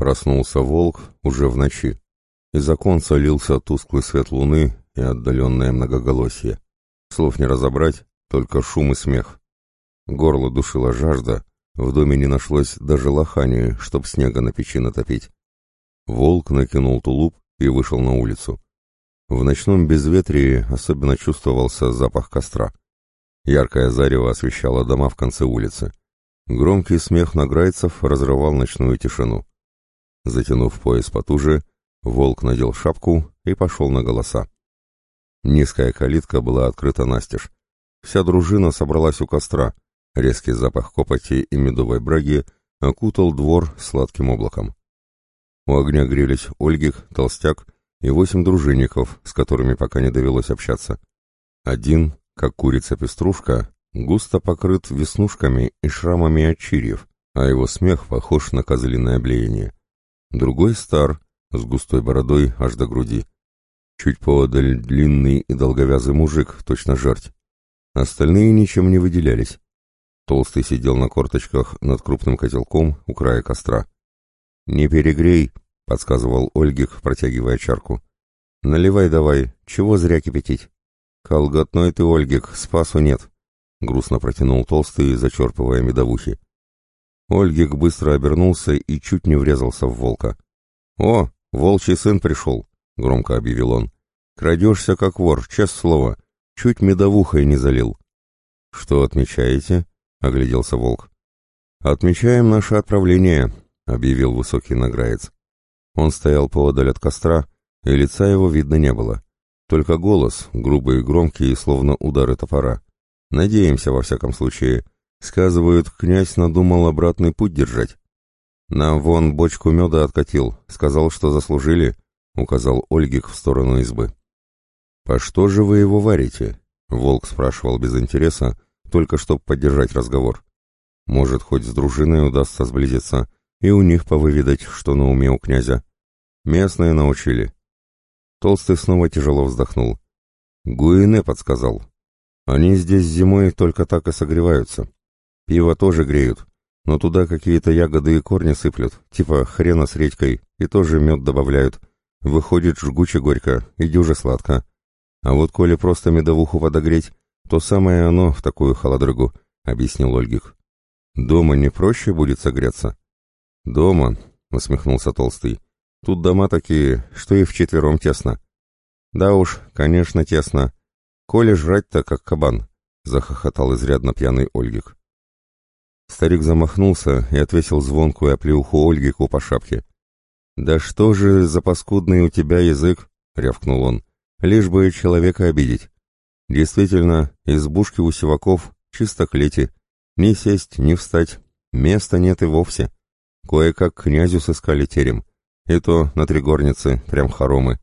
Проснулся волк уже в ночи. Из окон солился тусклый свет луны и отдаленное многоголосие. Слов не разобрать, только шум и смех. Горло душила жажда, в доме не нашлось даже лохани, чтоб снега на печи натопить. Волк накинул тулуп и вышел на улицу. В ночном безветрии особенно чувствовался запах костра. Яркое зарево освещало дома в конце улицы. Громкий смех награйцев разрывал ночную тишину. Затянув пояс потуже, волк надел шапку и пошел на голоса. Низкая калитка была открыта настежь. Вся дружина собралась у костра. Резкий запах копоти и медовой браги окутал двор сладким облаком. У огня грелись Ольгих, Толстяк и восемь дружинников, с которыми пока не довелось общаться. Один, как курица-пеструшка, густо покрыт веснушками и шрамами от чирьев, а его смех похож на козлиное блеяние. Другой стар, с густой бородой аж до груди. Чуть поодаль длинный и долговязый мужик, точно жерть. Остальные ничем не выделялись. Толстый сидел на корточках над крупным котелком у края костра. «Не перегрей», — подсказывал Ольгих, протягивая чарку. «Наливай давай, чего зря кипятить?» «Колготной ты, Ольгик, спасу нет», — грустно протянул Толстый, зачерпывая медовухи. Ольгик быстро обернулся и чуть не врезался в волка. «О, волчий сын пришел!» — громко объявил он. «Крадешься, как вор, честное слово. Чуть медовухой не залил». «Что отмечаете?» — огляделся волк. «Отмечаем наше отправление», — объявил высокий награец. Он стоял поодаль от костра, и лица его видно не было. Только голос, грубый и громкий, словно удары топора. «Надеемся, во всяком случае», Сказывают, князь надумал обратный путь держать. Нам вон бочку меда откатил, сказал, что заслужили, указал Ольгих в сторону избы. По что же вы его варите? Волк спрашивал без интереса, только чтобы поддержать разговор. Может, хоть с дружиной удастся сблизиться, и у них повыведать, что на уме у князя. Местные научили. Толстый снова тяжело вздохнул. Гуине подсказал. Они здесь зимой только так и согреваются. Пиво тоже греют, но туда какие-то ягоды и корни сыплют, типа хрена с редькой, и тоже мед добавляют. Выходит жгуче горько и дюже сладко. А вот коли просто медовуху подогреть, то самое оно в такую холодрыгу, — объяснил Ольгих. Дома не проще будет согреться? Дома, — усмехнулся Толстый. Тут дома такие, что и вчетвером тесно. Да уж, конечно, тесно. Коли жрать-то как кабан, — захохотал изрядно пьяный Ольгик. Старик замахнулся и отвесил звонкую оплеуху Ольгику по шапке. «Да что же за паскудный у тебя язык?» — рявкнул он. «Лишь бы человека обидеть. Действительно, избушки у сиваков чисто клети. Ни сесть, ни встать. Места нет и вовсе. Кое-как князю сыскали терем. И то на три горницы, прям хоромы.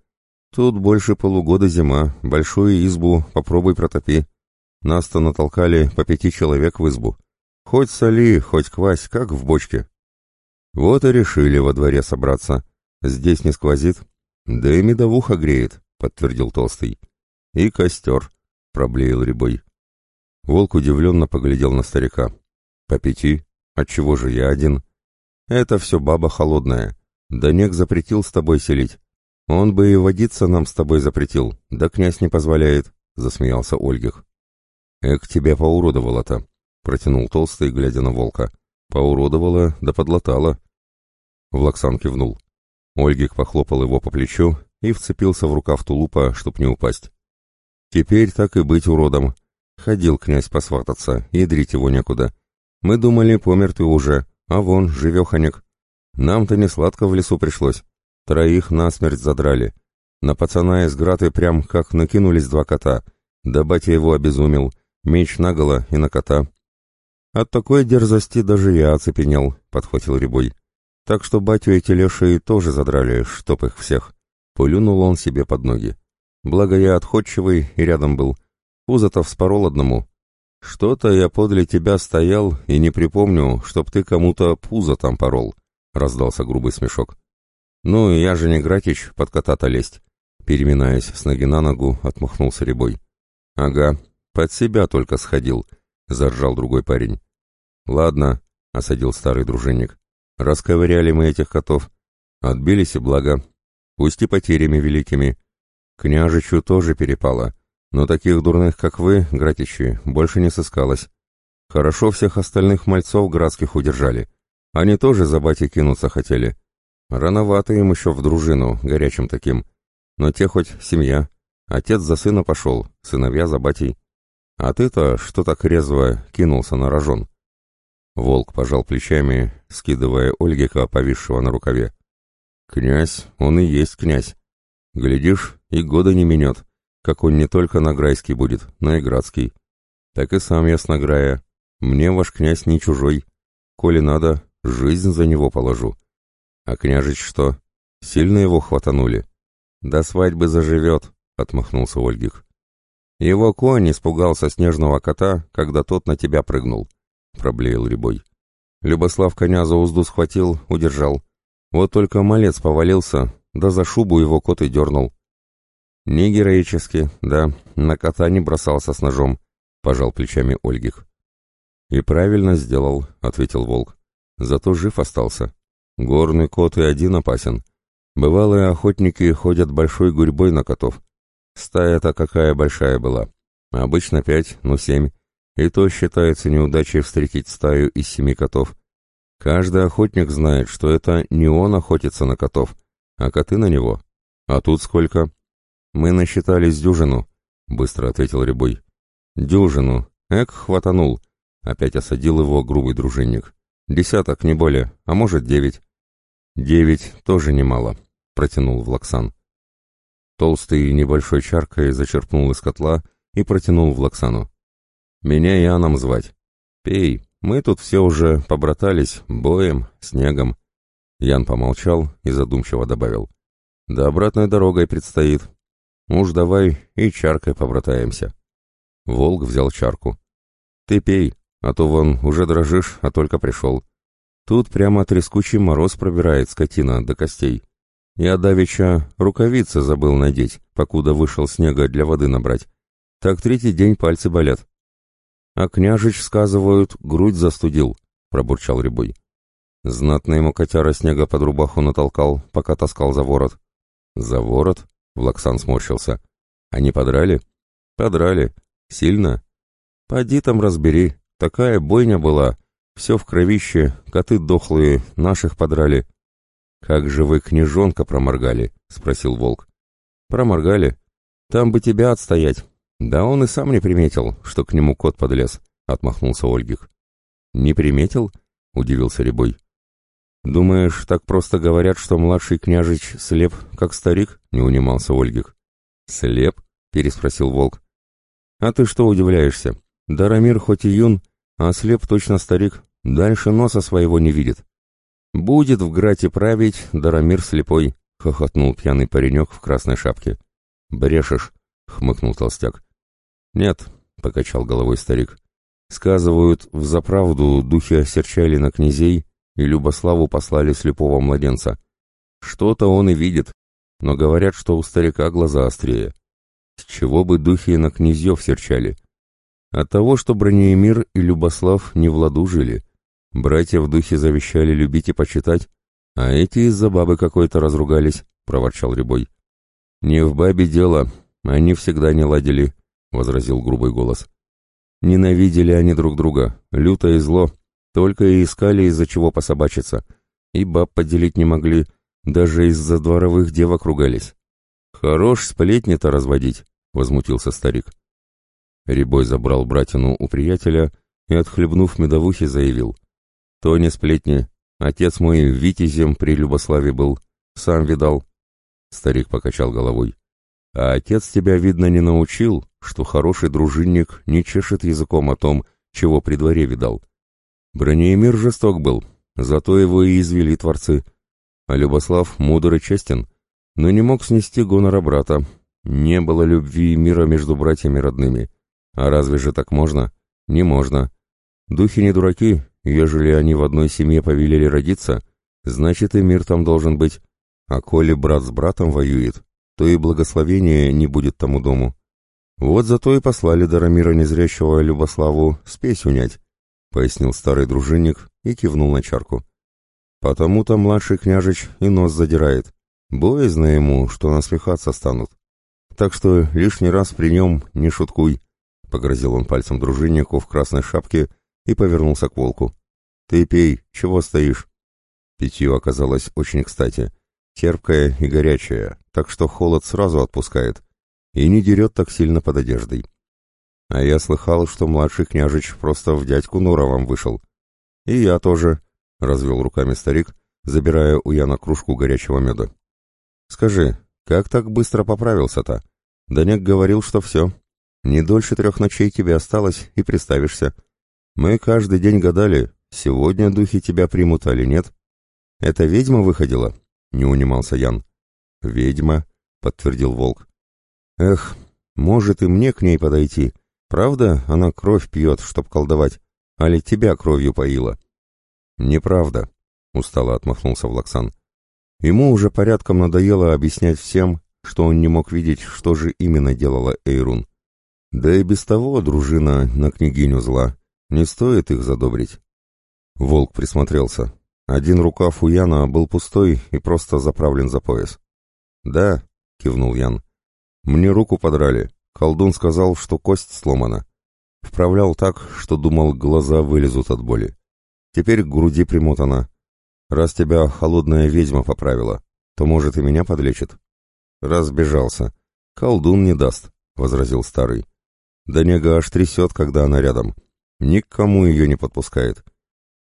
Тут больше полугода зима, большую избу попробуй протопи. Нас-то натолкали по пяти человек в избу. Хоть соли, хоть квась, как в бочке. Вот и решили во дворе собраться. Здесь не сквозит. Да и медовуха греет, подтвердил Толстый. И костер, проблеял Рябой. Волк удивленно поглядел на старика. По пяти? Отчего же я один? Это все баба холодная. Да нек запретил с тобой селить. Он бы и водиться нам с тобой запретил, да князь не позволяет, засмеялся Ольгих. Эк, тебя поуродовало-то протянул толстый, глядя на волка. Поуродовала, да подлатала. Влаксан кивнул. Ольгик похлопал его по плечу и вцепился в рукав тулупа, чтоб не упасть. Теперь так и быть уродом. Ходил князь посвататься, ядрить его некуда. Мы думали, помер ты уже, а вон, живеханек. Нам-то не сладко в лесу пришлось. Троих насмерть задрали. На пацана из граты прям как накинулись два кота. Да батя его обезумел. Меч наголо и на кота. От такой дерзости даже я оцепенел, — подхватил Рябой. Так что батю эти лешие тоже задрали, чтоб их всех. Плюнул он себе под ноги. Благо я отходчивый и рядом был. Пузо-то вспорол одному. Что-то я подле тебя стоял и не припомню, чтоб ты кому-то пузо там порол, — раздался грубый смешок. Ну, я же не Гратич под кота-то лезть. Переминаясь с ноги на ногу, отмахнулся Рябой. Ага, под себя только сходил, — заржал другой парень. «Ладно», — осадил старый дружинник. «Расковыряли мы этих котов. Отбились и благо. Пусть и потерями великими. Княжичу тоже перепало, но таких дурных, как вы, гратичи, больше не сыскалось. Хорошо всех остальных мальцов градских удержали. Они тоже за бати кинуться хотели. Рановато им еще в дружину, горячим таким. Но те хоть семья. Отец за сына пошел, сыновья за батей. А ты-то, что так резво, кинулся на рожон. Волк пожал плечами, скидывая Ольгика, повисшего на рукаве. «Князь, он и есть князь. Глядишь, и года не минет, как он не только Награйский будет, но и Градский. Так и сам я с Награя. Мне ваш князь не чужой. Коли надо, жизнь за него положу. А княжич что? Сильно его хватанули? До свадьбы заживет, — отмахнулся Ольгих. Его конь испугался снежного кота, когда тот на тебя прыгнул, — проблеял Рябой. Любослав коня за узду схватил, удержал. Вот только малец повалился, да за шубу его кот и дернул. Не героически, да, на кота не бросался с ножом, — пожал плечами Ольгих. И правильно сделал, — ответил волк. Зато жив остался. Горный кот и один опасен. Бывалые охотники ходят большой гурьбой на котов. Стая-то какая большая была. Обычно пять, ну семь. И то считается неудачей встретить стаю из семи котов. Каждый охотник знает, что это не он охотится на котов, а коты на него. А тут сколько? Мы насчитали с дюжину, быстро ответил Рябой. Дюжину. Эк, хватанул. Опять осадил его грубый дружинник. Десяток, не более, а может девять. Девять тоже немало, протянул Влаксан. Толстый небольшой чаркой зачерпнул из котла и протянул Влаксану. Меня Яном звать. Пей, мы тут все уже побратались, боем, снегом. Ян помолчал и задумчиво добавил. Да обратной дорогой предстоит. Уж давай и чаркой побратаемся. Волк взял чарку. Ты пей, а то вон уже дрожишь, а только пришел. Тут прямо трескучий мороз пробирает скотина до костей. Я давеча рукавицы забыл надеть, покуда вышел снега для воды набрать. Так третий день пальцы болят. А княжич, сказывают, грудь застудил, — пробурчал Рябой. Знатно ему котяра снега под рубаху натолкал, пока таскал за ворот. За ворот? — Влаксан сморщился. Они подрали? Подрали. Сильно? Поди там разбери, Такая бойня была, все в кровище, коты дохлые, наших подрали. «Как же вы княжонка проморгали?» — спросил волк. «Проморгали? Там бы тебя отстоять. Да он и сам не приметил, что к нему кот подлез», — отмахнулся Ольгих. «Не приметил?» — удивился Рябой. «Думаешь, так просто говорят, что младший княжич слеп, как старик?» — не унимался Ольгих. «Слеп?» — переспросил волк. «А ты что удивляешься? Дарамир хоть и юн, а слеп точно старик, дальше носа своего не видит. «Будет в Грате править Дарамир слепой», — хохотнул пьяный паренек в красной шапке. «Брешешь», — хмыкнул толстяк. «Нет», — покачал головой старик. «Сказывают, в заправду духи осерчали на князей и Любославу послали слепого младенца. Что-то он и видит, но говорят, что у старика глаза острее. С чего бы духи на князьев серчали? От того, что Бронеемир и Любослав не в ладу жили. Братья в духе завещали любить и почитать, а эти из-за бабы какой-то разругались, — проворчал Рябой. «Не в бабе дело, они всегда не ладили», — возразил грубый голос. «Ненавидели они друг друга, люто и зло, только и искали из-за чего пособачиться, и баб поделить не могли, даже из-за дворовых девок ругались. Хорош сплетни-то разводить», — возмутился старик. Рябой забрал братину у приятеля и, отхлебнув медовухи, заявил. «То не сплетни. Отец мой витязем при Любославе был. Сам видал». Старик покачал головой. «А отец тебя, видно, не научил, что хороший дружинник не чешет языком о том, чего при дворе видал. Бронеемир жесток был, зато его и извели творцы. А Любослав мудр и честен, но не мог снести гонора брата. Не было любви и мира между братьями родными». А разве же так можно? Не можно. Духи не дураки, ежели они в одной семье повелели родиться, значит и мир там должен быть. А коли брат с братом воюет, то и благословения не будет тому дому. Вот зато и послали Дарамира Незрящего Любославу, спесь унять, — пояснил старый дружинник и кивнул на чарку. — Потому-то младший княжич и нос задирает. Боязно ему, что насмехаться станут. Так что лишний раз при нем не шуткуй, — погрозил он пальцем дружиннику в красной шапке и повернулся к волку. «Ты пей, чего стоишь?» Питье оказалось очень кстати, терпкое и горячее, так что холод сразу отпускает и не дерет так сильно под одеждой. А я слыхал, что младший княжич просто в дядьку Нуровом вышел. И я тоже, — развел руками старик, забирая у Яна кружку горячего меда. «Скажи, как так быстро поправился-то? Данек говорил, что все. Не дольше трех ночей тебе осталось, и приставишься. Мы каждый день гадали, сегодня духи тебя примут или нет. Это ведьма выходила?» — не унимался Ян. «Ведьма», — подтвердил волк. «Эх, может и мне к ней подойти. Правда, она кровь пьет, чтоб колдовать, али тебя кровью поила?» «Неправда», — устало отмахнулся Влаксан. Ему уже порядком надоело объяснять всем, что он не мог видеть, что же именно делала Эйрун. Да и без того дружина на княгиню зла. Не стоит их задобрить. Волк присмотрелся. Один рукав у Яна был пустой и просто заправлен за пояс. «Да», — кивнул Ян. «Мне руку подрали. Колдун сказал, что кость сломана. Вправлял так, что думал, глаза вылезут от боли. Теперь к груди примотана. Раз тебя холодная ведьма поправила, то, может, и меня подлечит». «Разбежался. Колдун не даст», — возразил старый. «Да нега аж трясет, когда она рядом. Никому ее не подпускает.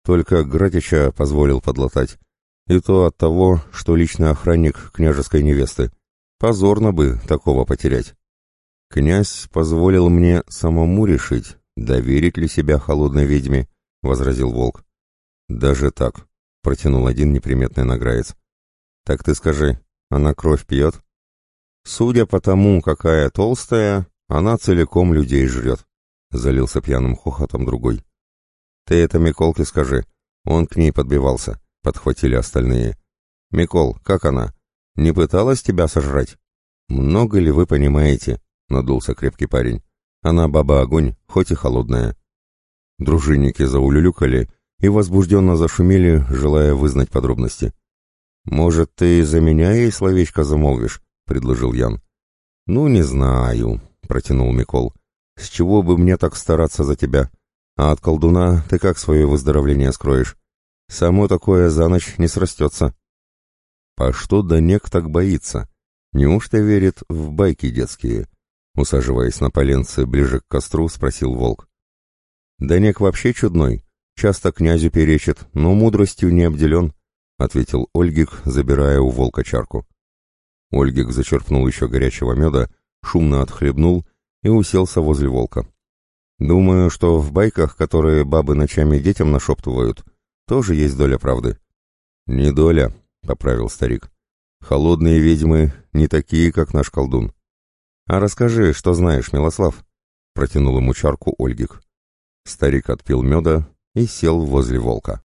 Только Гратича позволил подлатать. И то от того, что личный охранник княжеской невесты. Позорно бы такого потерять. Князь позволил мне самому решить, доверить ли себя холодной ведьме, — возразил волк. Даже так, — протянул один неприметный награец. Так ты скажи, она кровь пьет? Судя по тому, какая толстая, она целиком людей жрет, — залился пьяным хохотом другой. «Ты это Миколке скажи. Он к ней подбивался», — подхватили остальные. «Микол, как она? Не пыталась тебя сожрать?» «Много ли вы понимаете?» — надулся крепкий парень. «Она баба-огонь, хоть и холодная». Дружинники заулюлюкали и возбужденно зашумели, желая вызнать подробности. «Может, ты за меня ей словечко замолвишь?» — предложил Ян. «Ну, не знаю», — протянул Микол. «С чего бы мне так стараться за тебя? А от колдуна ты как свое выздоровление скроешь? Само такое за ночь не срастется. А что Данек так боится? Неужто верит в байки детские? Усаживаясь на поленце ближе к костру, спросил волк. Данек вообще чудной, часто князю перечит, но мудростью не обделен, ответил Ольгик, забирая у волка чарку. Ольгик зачерпнул еще горячего меда, шумно отхлебнул и уселся возле волка. Думаю, что в байках, которые бабы ночами детям нашептывают, тоже есть доля правды. Не доля, поправил старик. Холодные ведьмы не такие, как наш колдун. А расскажи, что знаешь, Милослав, протянул ему чарку Ольгик. Старик отпил меда и сел возле волка.